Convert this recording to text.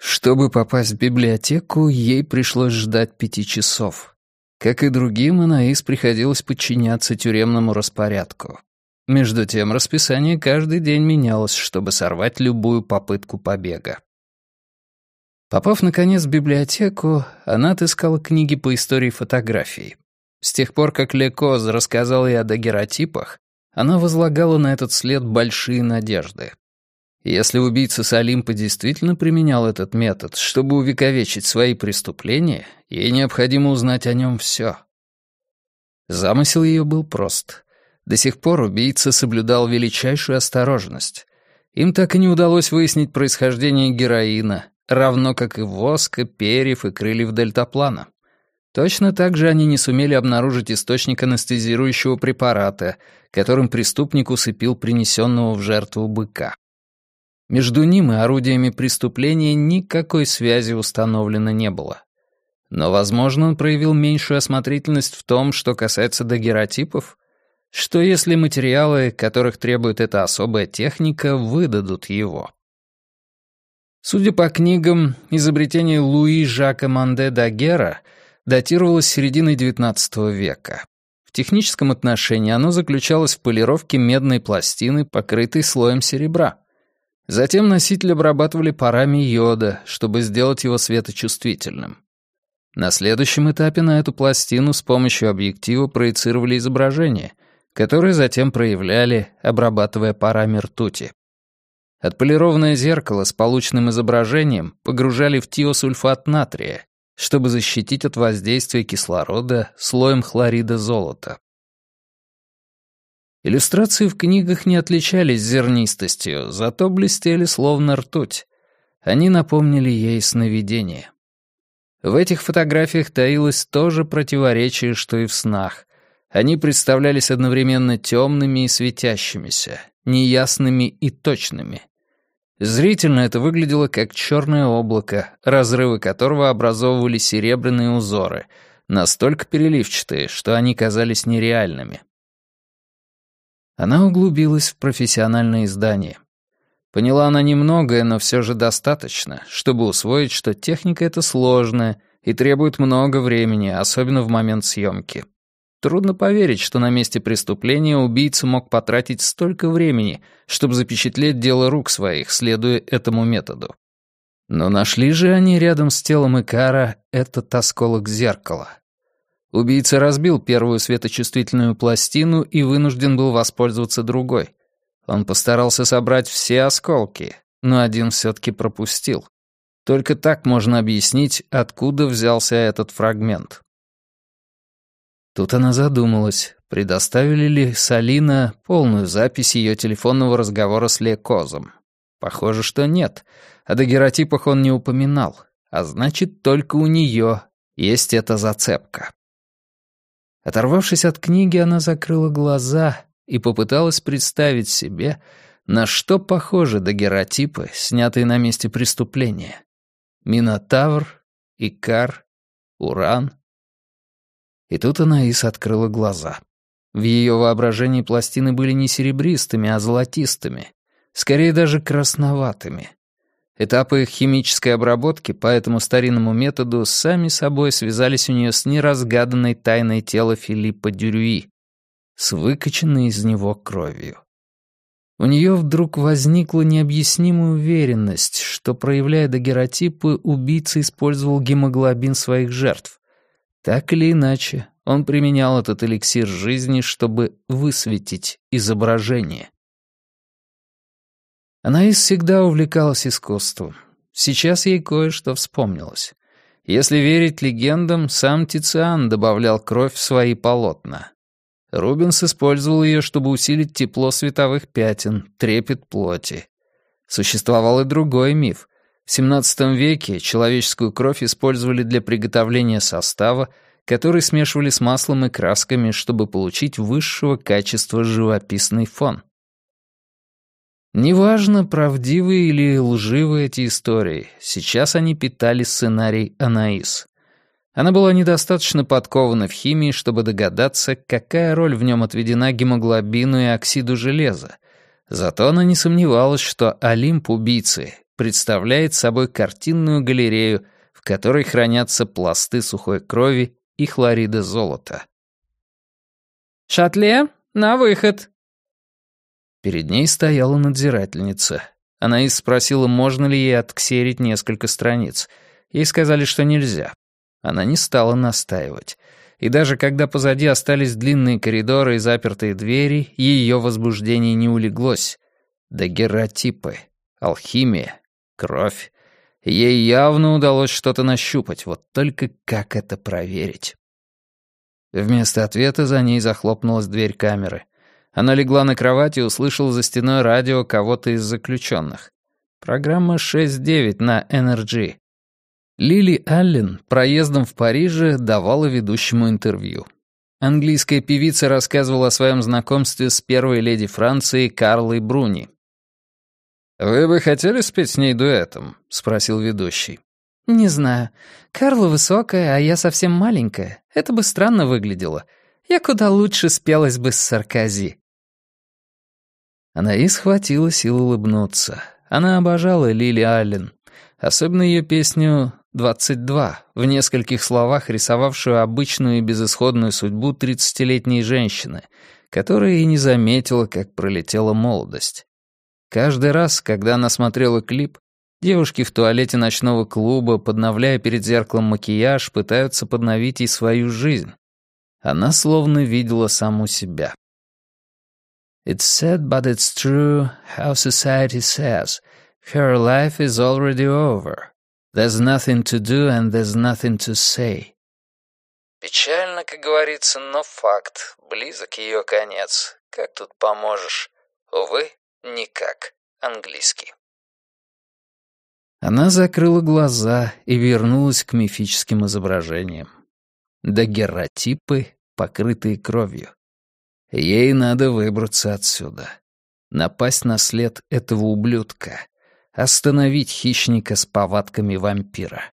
Чтобы попасть в библиотеку, ей пришлось ждать пяти часов. Как и другим, Анаис приходилось подчиняться тюремному распорядку. Между тем, расписание каждый день менялось, чтобы сорвать любую попытку побега. Попав, наконец, в библиотеку, она отыскала книги по истории фотографий. С тех пор, как Лекоз рассказал ей о дагеротипах, она возлагала на этот след большие надежды. Если убийца с Олимпа действительно применял этот метод, чтобы увековечить свои преступления, ей необходимо узнать о нем все. Замысел ее был прост. До сих пор убийца соблюдал величайшую осторожность. Им так и не удалось выяснить происхождение героина, равно как и воска, перьев и крыльев дельтаплана. Точно так же они не сумели обнаружить источник анестезирующего препарата, которым преступник усыпил принесенного в жертву быка. Между ним и орудиями преступления никакой связи установлено не было. Но, возможно, он проявил меньшую осмотрительность в том, что касается дагеротипов. Что если материалы, которых требует эта особая техника, выдадут его? Судя по книгам, изобретение Луи Жака Манде Дагера датировалось серединой XIX века. В техническом отношении оно заключалось в полировке медной пластины, покрытой слоем серебра. Затем носитель обрабатывали парами йода, чтобы сделать его светочувствительным. На следующем этапе на эту пластину с помощью объектива проецировали изображение, которое затем проявляли, обрабатывая парами ртути. Отполированное зеркало с полученным изображением погружали в тиосульфат натрия, чтобы защитить от воздействия кислорода слоем хлорида золота. Иллюстрации в книгах не отличались зернистостью, зато блестели словно ртуть. Они напомнили ей сновидение. В этих фотографиях таилось то же противоречие, что и в снах. Они представлялись одновременно темными и светящимися, неясными и точными. Зрительно это выглядело как черное облако, разрывы которого образовывали серебряные узоры, настолько переливчатые, что они казались нереальными. Она углубилась в профессиональное издание. Поняла она немногое, но все же достаточно, чтобы усвоить, что техника эта сложная и требует много времени, особенно в момент съемки. Трудно поверить, что на месте преступления убийца мог потратить столько времени, чтобы запечатлеть дело рук своих, следуя этому методу. Но нашли же они рядом с телом Икара этот осколок зеркала. Убийца разбил первую светочувствительную пластину и вынужден был воспользоваться другой. Он постарался собрать все осколки, но один все-таки пропустил. Только так можно объяснить, откуда взялся этот фрагмент. Тут она задумалась, предоставили ли Салина полную запись ее телефонного разговора с Лекозом. Похоже, что нет. О дагеротипах он не упоминал, а значит, только у нее есть эта зацепка. Оторвавшись от книги, она закрыла глаза и попыталась представить себе, на что похожи дагеротипы, снятые на месте преступления. Минотавр, Икар, Уран. И тут Анаис открыла глаза. В ее воображении пластины были не серебристыми, а золотистыми, скорее даже красноватыми. Этапы их химической обработки по этому старинному методу сами собой связались у нее с неразгаданной тайной тела Филиппа Дюрюи, с выкачанной из него кровью. У нее вдруг возникла необъяснимая уверенность, что, проявляя дагеротипы, убийца использовал гемоглобин своих жертв. Так или иначе, он применял этот эликсир жизни, чтобы высветить изображение. Анаис всегда увлекалась искусством. Сейчас ей кое-что вспомнилось. Если верить легендам, сам Тициан добавлял кровь в свои полотна. Рубенс использовал ее, чтобы усилить тепло световых пятен, трепет плоти. Существовал и другой миф. В XVII веке человеческую кровь использовали для приготовления состава, который смешивали с маслом и красками, чтобы получить высшего качества живописный фон. Неважно, правдивы или лживы эти истории, сейчас они питали сценарий Анаис. Она была недостаточно подкована в химии, чтобы догадаться, какая роль в нем отведена гемоглобину и оксиду железа. Зато она не сомневалась, что Олимп убийцы представляет собой картинную галерею, в которой хранятся пласты сухой крови и хлорида золота. «Шатле, на выход!» Перед ней стояла надзирательница. Анаис спросила, можно ли ей отксерить несколько страниц. Ей сказали, что нельзя. Она не стала настаивать. И даже когда позади остались длинные коридоры и запертые двери, ее возбуждение не улеглось. Дагеротипы, алхимия, кровь. Ей явно удалось что-то нащупать, вот только как это проверить? Вместо ответа за ней захлопнулась дверь камеры. Она легла на кровать и услышала за стеной радио кого-то из заключенных. Программа 6.9 на NRG. Лили Аллен проездом в Париже давала ведущему интервью. Английская певица рассказывала о своем знакомстве с первой леди Франции Карлой Бруни. «Вы бы хотели спеть с ней дуэтом?» — спросил ведущий. «Не знаю. Карла высокая, а я совсем маленькая. Это бы странно выглядело. Я куда лучше спелась бы с Саркази». Она и схватила силу улыбнуться. Она обожала Лили Аллен. Особенно ее песню «22», в нескольких словах рисовавшую обычную и безысходную судьбу тридцатилетней женщины, которая и не заметила, как пролетела молодость. Каждый раз, когда она смотрела клип, девушки в туалете ночного клуба, подновляя перед зеркалом макияж, пытаются подновить и свою жизнь. Она словно видела саму себя. It's sad, but it's true, how society says. Her life is already over. There's nothing to do and there's nothing to say. Печально, как говорится, но факт. Близок ее конец. Как тут поможешь? Увы, никак. Английский. Она закрыла глаза и вернулась к мифическим изображениям. Дагерротипы, покрытые кровью. Ей надо выбраться отсюда. Напасть на след этого ублюдка. Остановить хищника с повадками вампира.